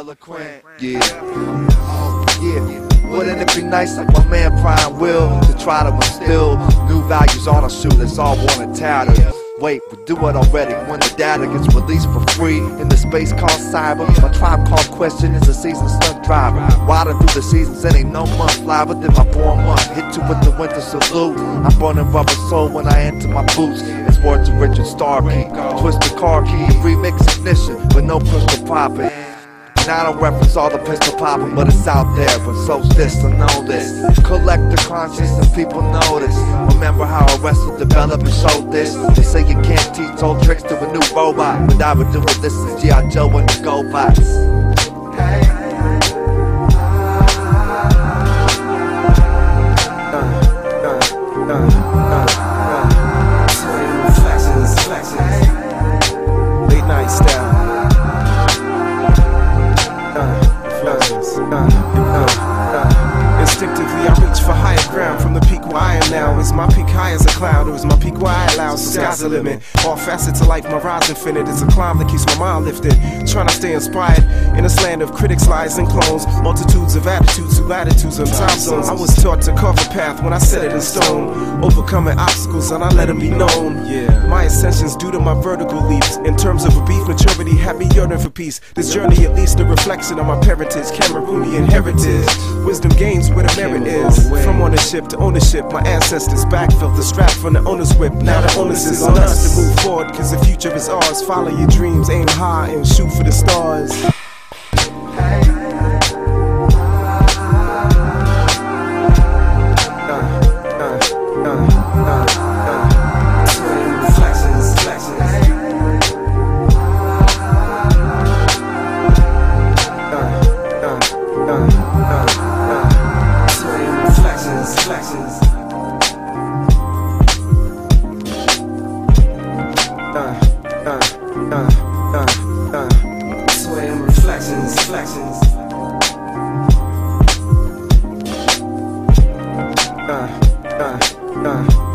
eloquent. Yeah. Oh, yeah. Wouldn't it be nice, like my man Prime Will, to try to instill new values on our shoe that's all worn and tattered? Wait, we do it already when the data gets released for free in the space called cyber. My tribe called question is a seasoned stunt driver. Riding through the seasons, and ain't no month fly within my born month. Hit you with the winter salute. I'm burning rubber soul when I enter my boots. It's word to Richard Starkey. Twist the car key, remix ignition with no pistol popping. And I don't reference all the pistol popping, but it's out there. But so's this, I know this. Collect the conscience and people notice. Remember how I wrestled, developed, and showed this. They say you can't teach old tricks to a new robot. But I've do doing this since G.I. Joe and the GoBots. Hey. Sky's the limit. All facets of life, my rise infinite. It's a climb that keeps my mind lifted. Trying to stay inspired in this land of critics, lies, and clones. Multitudes of attitudes, who latitudes, and time zones. I was taught to carve a path when I set it in stone. Overcoming obstacles, and I let them be known. Yeah. My ascension's due to my vertical leaps. In terms of a beef maturity, had me yearning for peace. This journey, at least, a reflection of my parentage, Cameroonian heritage. Wisdom gains where the merit is. From ownership to ownership, my ancestors back backfilled the strap from the owner's whip. Now the onus is on us to move forward, cause the future is ours. Follow your dreams, aim high, and shoot for the stars. Swaying reflections. Uh, uh, uh.